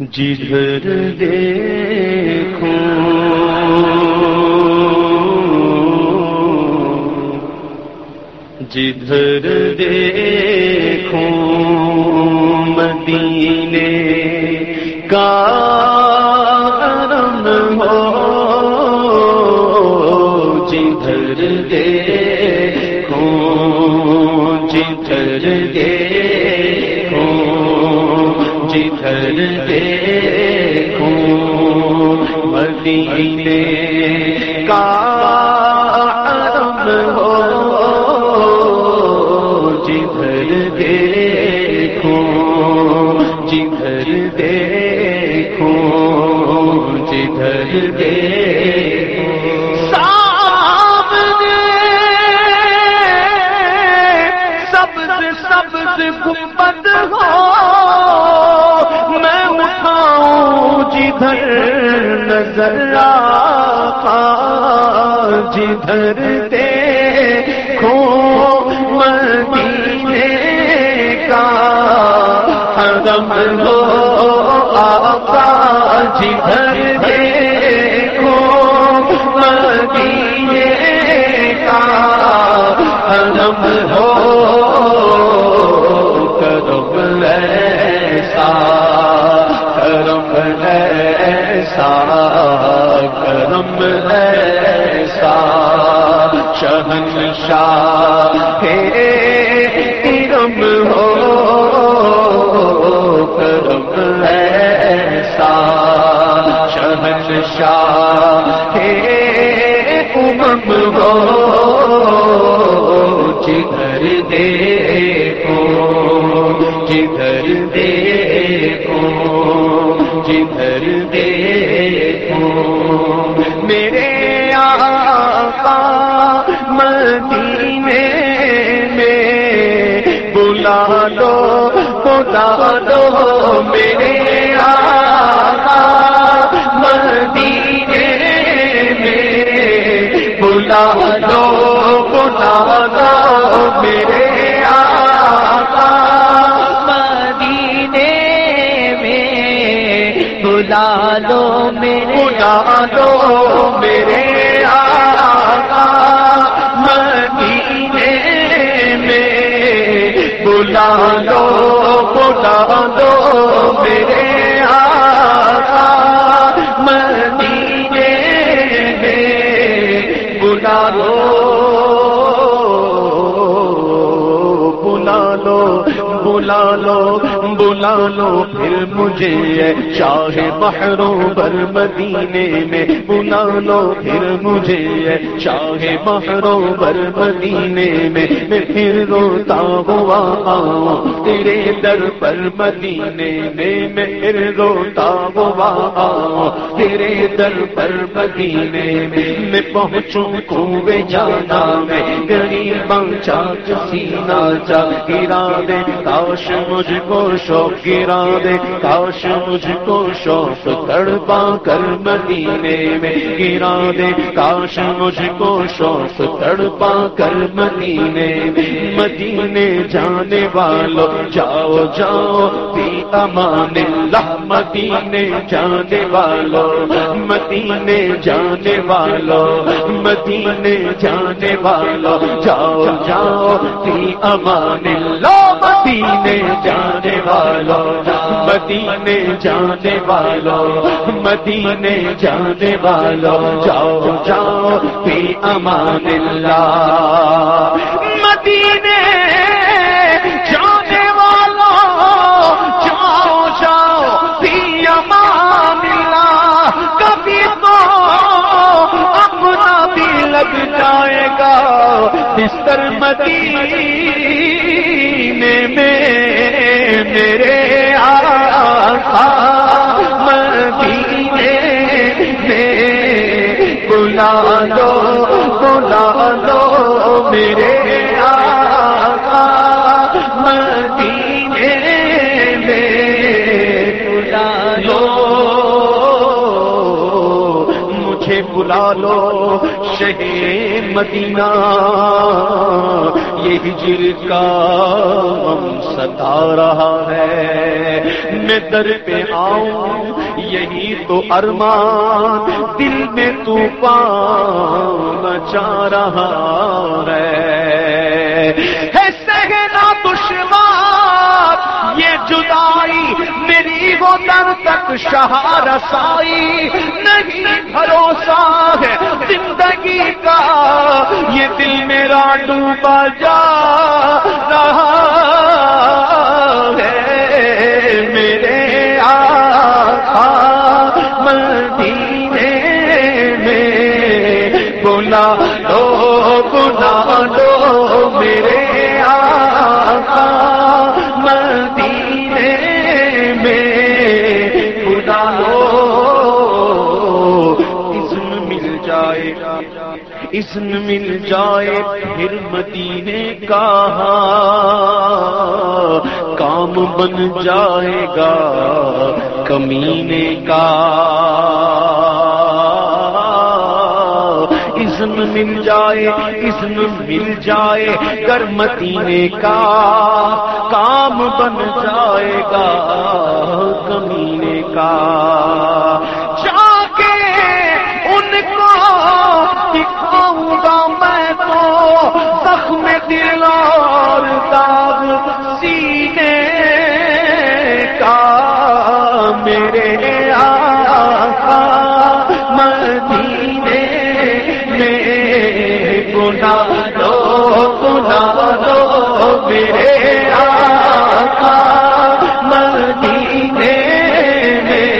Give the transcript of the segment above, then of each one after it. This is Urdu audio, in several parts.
جی جدھر دیکھوں۔ جی جدھر دیکھوں۔ مدینے کا جدھر دیکھوں سامنے سبز سبز گنبد ہو میں اٹھاؤں جدھر نظر آقا، جدھر دیکھوں مدینے حرم ہو آقا جدھر مدینے کا حرم ہو، کرم ایسا کرم ایسا کرم ایسا شہنشاہ کرم شہنشاہ امم ہو، جدھر دیکھو جدھر دیکھو جدھر دیکھو۔ میرے آقا مدینے میں بلا لو بلا لو میرے میں بلا لو بلا میرے آقا مدینے میں بلا لو میرے بلا لو میرے آقا مدینے میں بلا لو بلا لو میرے بلا پھر مجھے شاہ بحروں پر مدینے میں بلا لو۔ پھر مجھے شاہ بحروں پر مدینے میں میں پھر روتا ہوا آؤں۔ تیرے در پر مدینے میں میں پھر روتا ہوا آؤں۔ تیرے در پر مدینے میں میں پہنچوں کنویں جانا میں۔ غریب چاچ سینا چا گرا دے کاش مجھ کو شوق گرا دے۔ کاش مجھ کو شوق تڑپا کر مدینے میں گرا دے۔ کاش مجھ کو شوق تڑپا کر مدینے میں مدینے جانے والو۔ جاؤ جاؤ پی امان اللہ۔ مدینے جانے والو۔ مدینے جانے والو۔ مدینے جانے والو۔ جاؤ جاؤ پی امان اللہ۔ مدینے جانے والو۔ مدینے جانے والو، مدینے جانے والو، جاؤ جاؤ، پی امان اللہ۔ مدینے جانے والو، جاؤ جاؤ، پی امان اللہ۔ کبھی تو اپنا بھی لگ جائے گا۔ بستر مدینے میں میرے مدینے میں بلا دو بلا دو میرے بلا لو مجھے مدینہ۔ یہ ہجر کا ہم ستا رہا ہے۔ میں در پہ آؤں، یہی تو ارمان۔ دل میں طوفان چاہ رہا ہے۔ سہنا دشوار یہ جدائی میری وہ در تک شاہ رسائی نہیں، بھروسہ ہے زندگی کا۔ یہ دل میرا ڈوبا جا رہا ہے۔ میرے آقا مدینے میں بلا لو بلا لو میرے اذن مل جائے پھر مدینے کا کام بن جائے گا کمینے کا اذن مل جائے اذن مل جائے کر مدینے کا کام بن جائے گا کمینے کا میرے آقا مدینے میں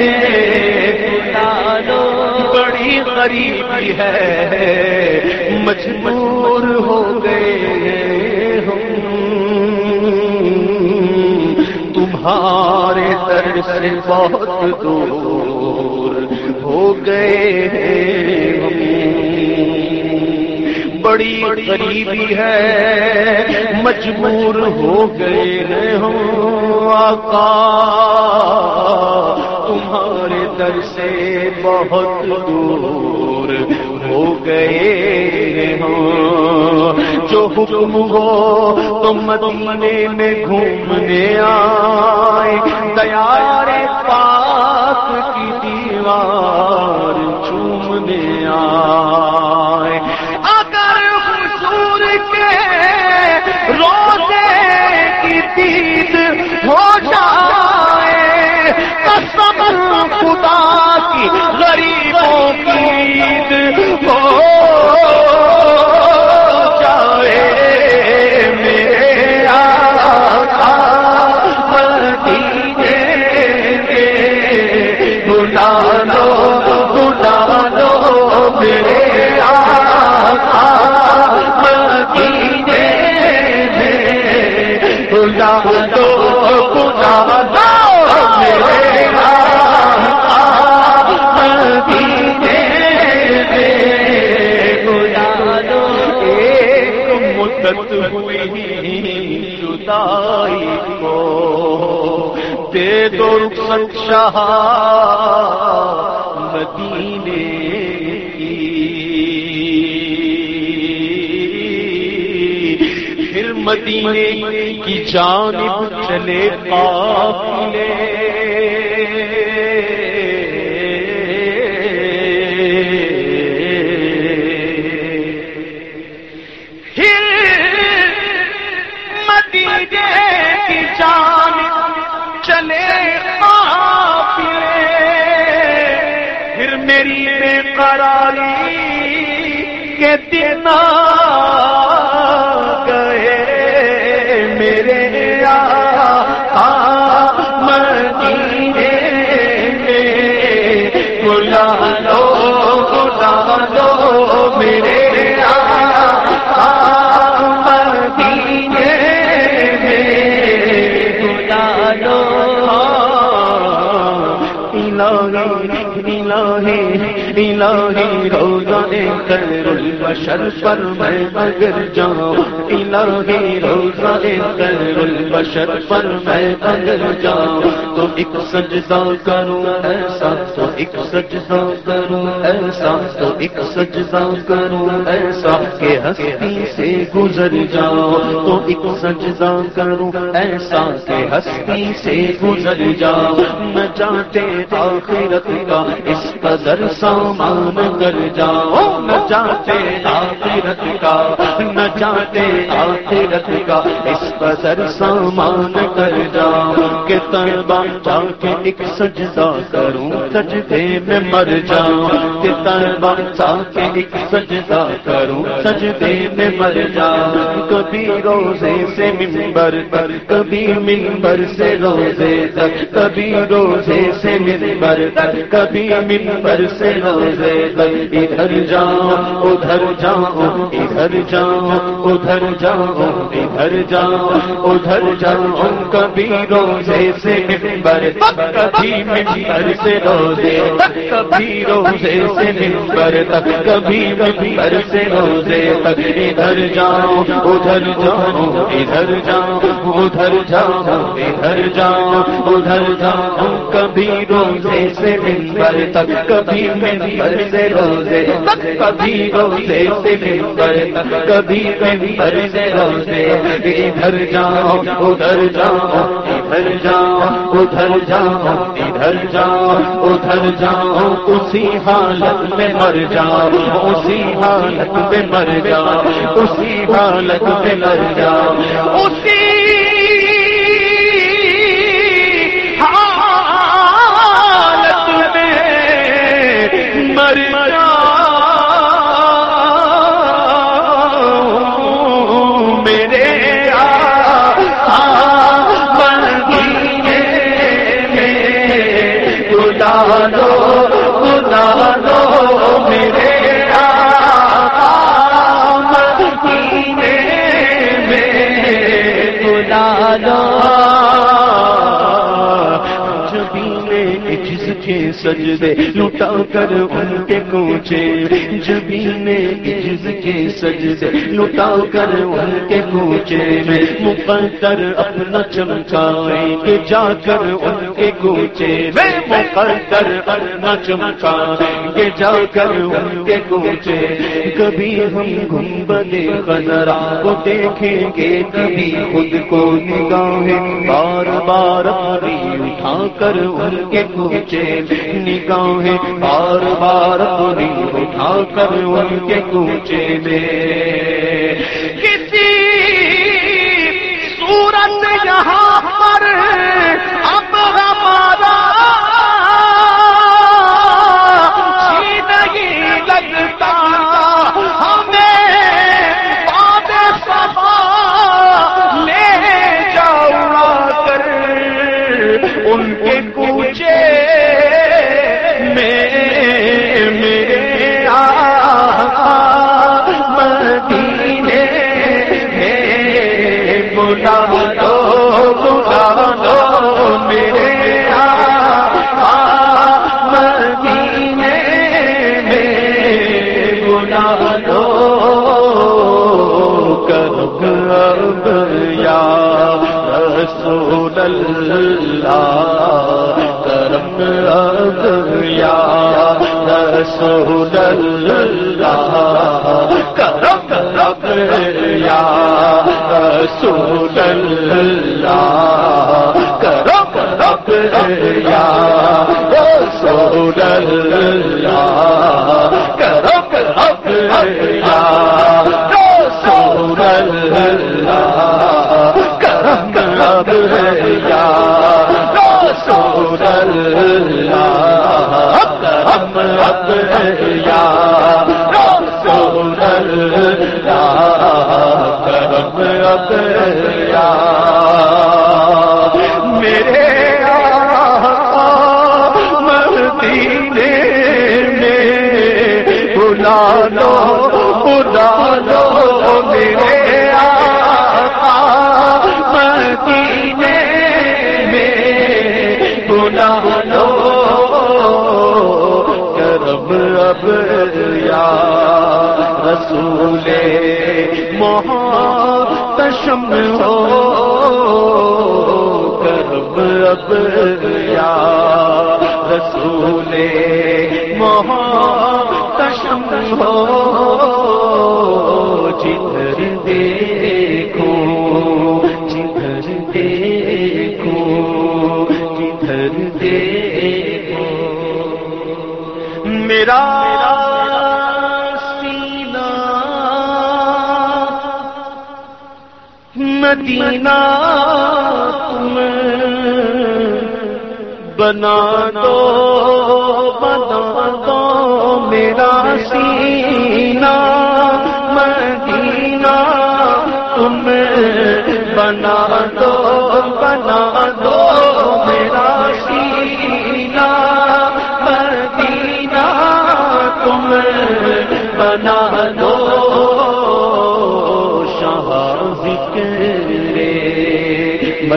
بڑی غریبی ہے، مجبور ہو گئے ہم۔ تمہارے در سے بہت دور ہو گئے ہم۔ بڑی غریبی ہے، مجبور ہو گئے ہیں ہم آقا۔ تمہارے در سے بہت دور ہو گئے ہوں جو حکم ہو تو مدینے میں گھومنے آئے۔ دیار پاک کی دیوار چومنے آئے اگر حضور کے روزے کی دید ہو جائے قسم خدا کی غریب دو رخصت شاہ مدینے کی۔ پھر مدینے کی جانب چلے قافلے پھر مدینے کی جانب چلے قافلے پھر میری بے قراری کے دن گئے۔ میرے مدینے میں بلا لو بلا لو الہی روزہ خیر البشر پر میں مگر جاؤں۔ الہی روزہ خیر البشر پر میں اگر جاؤں۔ تو ایک سجدہ کروں، ایسا تو ایک سجدہ کروں، ایسا تو ایک سجدہ کروں، ایسا کہ ہستی سے گزر جاؤں۔ تو ایک سجدہ کروں، ایسا کہ ہستی سے گزر جاؤں۔ میں چاہتے آخرت کا اس قدر سامان کر جاؤ نہ چاہتے آخرت کا نہ چاہتے آخرت کا اس قدر سامان کر جاؤ کہ تربا چاہ کے ایک سجدہ کروں، سجدے میں مر جاؤں کہ تربا چاہ کے ایک سجدہ کروں، سجدے میں مر جاؤں کبھی روزے سے ممبر پر، کبھی ممبر سے روزے تک، کبھی روزے سے ممبر تک کبھی ممبر سے روزے تک۔ ادھر جاؤ ادھر جاؤ ادھر جاؤ، ادھر جاؤ، ادھر جاؤ ادھر جاؤ کبھی روزے سے ممبر تک کبھی ممبر سے روزے تک کبھی روزے سے ممبر تک کبھی ممبر سے روزے، تک ادھر جاؤ ادھر جاؤ ادھر جاؤ ادھر جاؤ ادھر جاؤ ادھر جاؤ کبھی روزے سے ممبر تک کبھی ممبر سے روزے تک کبھی روزے سے ممبر تک کبھی ممبر سے روزے ادھر جاؤ ادھر جاؤ ادھر جاؤ ادھر جاؤ ادھر جاؤ ادھر جاؤ، اسی حالت میں مر جاؤ، اسی حالت میں مر جاؤ، اسی حالت میں مر جاؤ، اسی مر دو خدا دو سجدے لٹا کر ان کے کوچے جبی نے عجز کے سجدے لٹا کر ان کے کوچے میں مقدر اپنا چمکائیں گے جا کر ان کے کوچے میں مقدر اپنا چمکائیں گے جا کر ان کے کوچے کبھی ہم گنبدے خزرا کو دیکھیں گے، کبھی خود کو نگاہیں، بار بار اٹھا کر ان کے کوچے میں۔ نگاہیں بار بار پوری اٹھا کر ان کے کوچے میں۔ کسی سورت یہاں پر اب ہمارا جی نہیں لگتا۔ ہمیں لے جاؤ کر۔ ان کے رسول اللہ کرم رب یا رسول اللہ کرم رب یا رسول اللہ کرم میرے مدینے میں بلا لو بلا لو میرے مدینے میں بلا لو رسول محتشم ہو، کرب اب یا رسول محتشم ہو، جدھر دیکھو جدھر دیکھو جدھر دیکھو میرا مدینہ تم بنا دو بنا دو میرا سینہ۔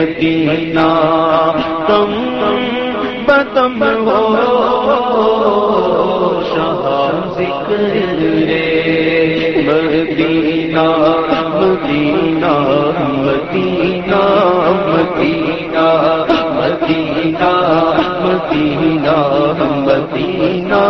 مدینہ تم بدم ہو شاہ ذکر مدینہ مدینہ مدینہ مدینہ مدینہ مدینہ مدینہ۔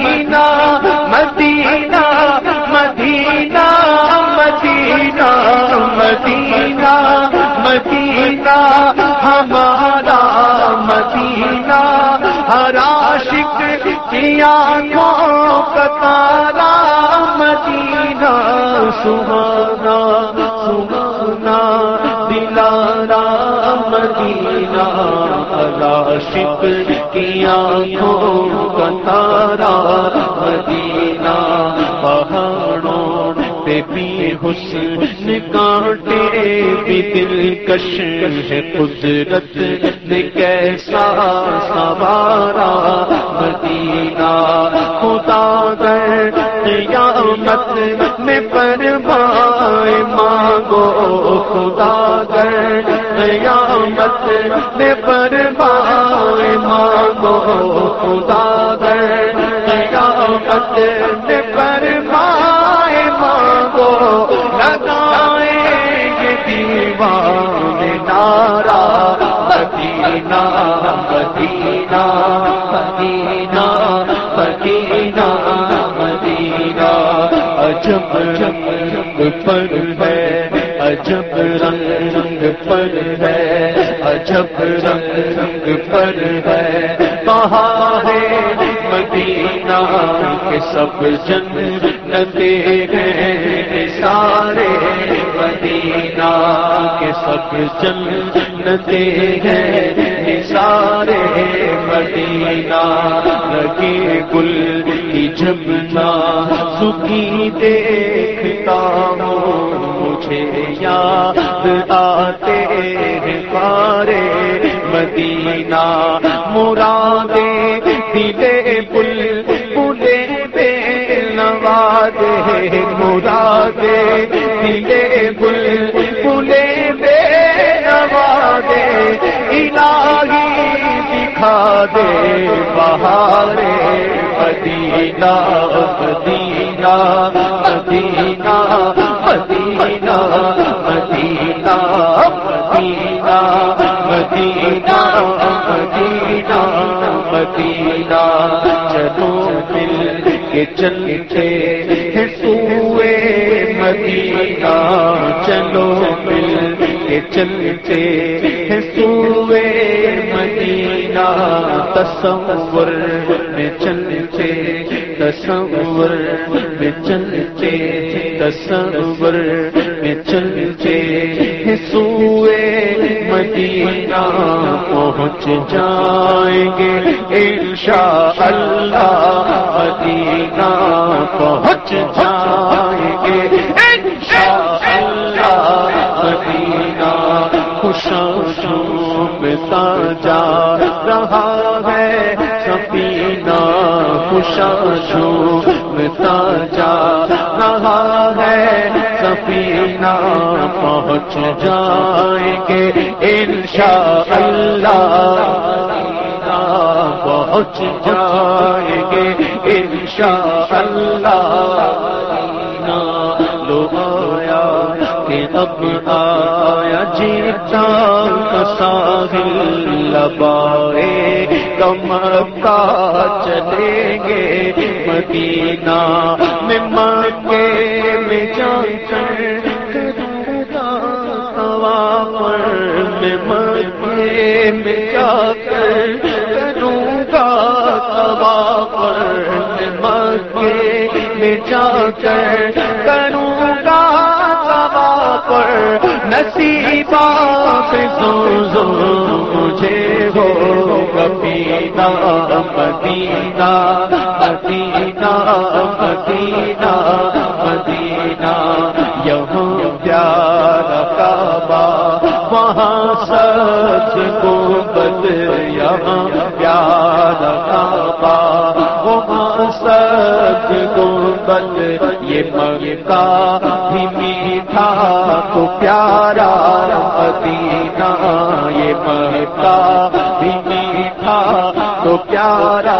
آنکھوں تارا مدینہ سہانا سہانا دلارا مدینہ ہر کی آنکھوں کا تارا مدینہ، پہاڑوں پہ بھی حسن کانٹے بھی دل کش ہے قدرت نے کیسا سوارا مدینہ خدا خدا گر قیامت میں پروائے مانگو خدا گر قیامت میں پروائے مانگو لگائیں گے دیوان نارا مدینہ مدینہ مدینہ مدینہ مدینہ عجب رنگ پر ہے عجب رنگ رنگ پر ہے، عجب رنگ رنگ پر ہے۔ کہاں ہے مدینہ کے سب جنتے ہیں، سارے مدینہ کے سب جنتے ہیں۔ سارے مدینہ لگے گل کی جمنا سکھی دیکھتا ہوں۔ مجھے یاد آتے ہیں پارے، مدینہ مرادے، دلے پل، پلے بے نوازے مرادے، دلے پل، پلے بے نوازے، الہی دکھا دے بہارے، مدینہ مدینہ مدینہ مدینہ مدینہ مدینہ مدینہ مدینہ۔ چلو مل کے چلتے ہیں سوئے مدینہ۔ چلو مل کے چلتے ہیں سوئے مدینہ۔ تصور میں چلتے تصور میں چلتے تصور میں چلتے سوئے مدینہ پہنچ پہنچ جائیں گے انشاء اللہ مدینہ پہنچ شاشو میں رہا ہے، سفینہ پہنچ جائیں گے۔ انشاء اللہ پہنچ جائیں گے۔ انشاء اللہ کہ اب آیا جیتا ساحل لبائے، کم کا چلیں گے مدینہ میں مکے میں جا کر۔ میں مکے میں جا کر۔ کروں گا سوا پر مکے میں جا کر۔ کروں گا نصیبہ مجھے ہو۔ کپیتا پتیتا پتیتا پتیتا پتینا یہاں پیار کعبہ، وہاں سچ کو بد یہاں پیار کعبہ۔ وہاں سچ یہ مکہ بھی میٹھا تو پیارا مدینہ، یہ مکہ بھی میٹھا تو پیارا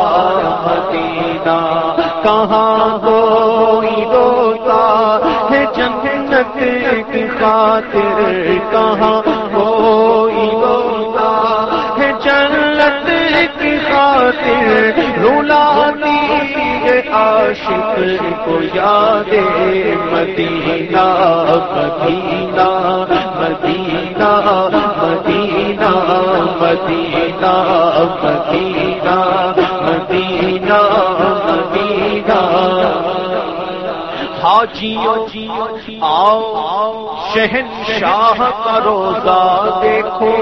مدینہ۔ کہاں کوئی روتا ہے جنت کی خاطر؟ کہاں کوئی روتا ہے جنت کی خاطر؟ رولاتی ہے عاشق کو یاد مدینہ مدینہ مدینہ مدینہ مدینہ مدینہ مدینہ مدینہ۔ حاجیوں، آؤ شہن شاہ کا روزہ دیکھو۔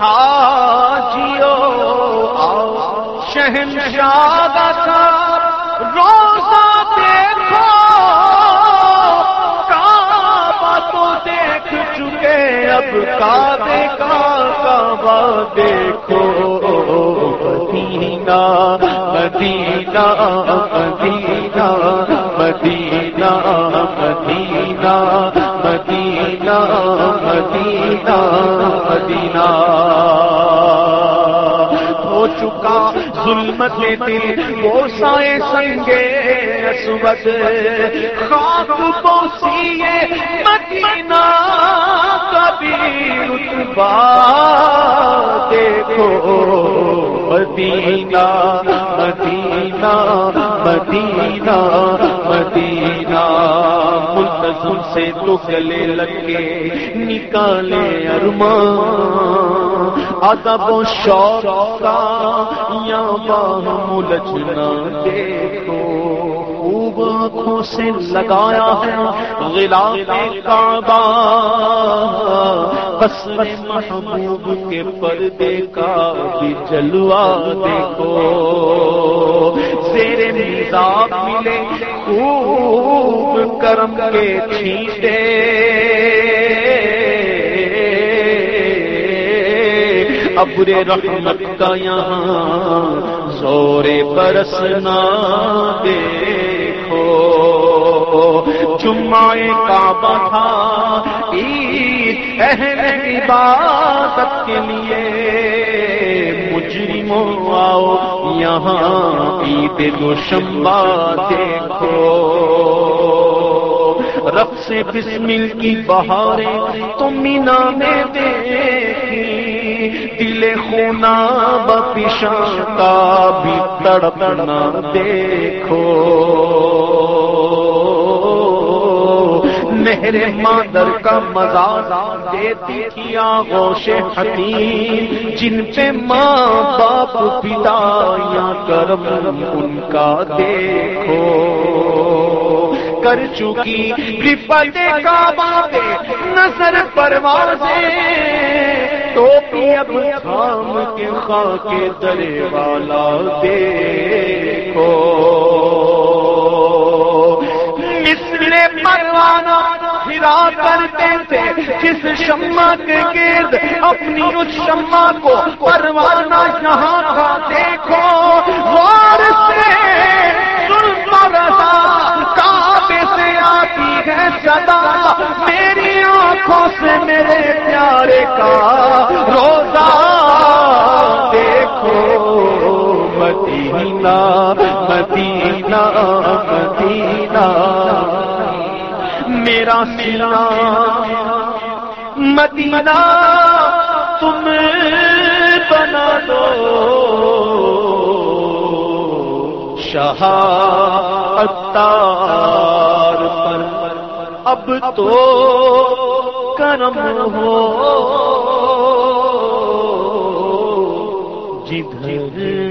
حاجیوں آؤ شہن شاہ کا روزہ دیکھو، کعبہ تو دیکھ چکے، اب کعبے کا کعبہ دیکھو۔ مدینہ مدینہ مدینہ مدینہ مدینہ مدینہ مدینہ مدینہ۔ چکا، ظلمت دل وہ سائے سنگے نسبت خاک پوسیے مدینہ کبھی رتبہ۔ دیکھو، مدینہ مدینہ مدینہ مدینہ۔ ملتظم سے تو گلے لگے، نکالے ارمان۔ ادب و شوق کا یا باہم ملجنا دیکھو۔ خوب آنکھوں سے لگایا ہے غلاف کعبہ۔ قصر محبوب کے پردے کا بھی جلوہ دیکھو۔ زیر میزاب ملے خوب کرم کے چھینٹے۔ ابر رحمت کا یہاں سورے برسنا دیکھو جمعہ کعبہ تھا۔ عید، اہل عبادت کے لیے۔ مجرموں، آؤ یہاں عید دو شمبا دیکھو۔ رب سے بسمل کی بہاریں تم مینا میں دیکھی۔ دل خونا بپشان کا بھی تڑپنا دیکھو۔ مہر مادر کا مزاج دیتی کیا گوش حتیم جن پہ ماں باپ پتا یا کرم ان کا دیکھو۔ کر چکی رفت کعبہ پہ نظر پروازیں، ٹوپی اب تھام کے خاک درے والا دیکھو۔ مسلے پروانہ ہرا کرتے تھے۔ جس شمع کے گرد اپنی اس شمع کو پروانہ یہاں تھا، دیکھو۔ غور سے سن تو کعبے سے آتی ہے صدا میری آنکھوں سے میرے پیارے کا روزہ۔ دیکھو، مدینہ مدینہ مدینہ۔ میرا سینا مدینہ تم بنا دو۔ شاہ اتار پر اب تو کرم ہو۔ جدھر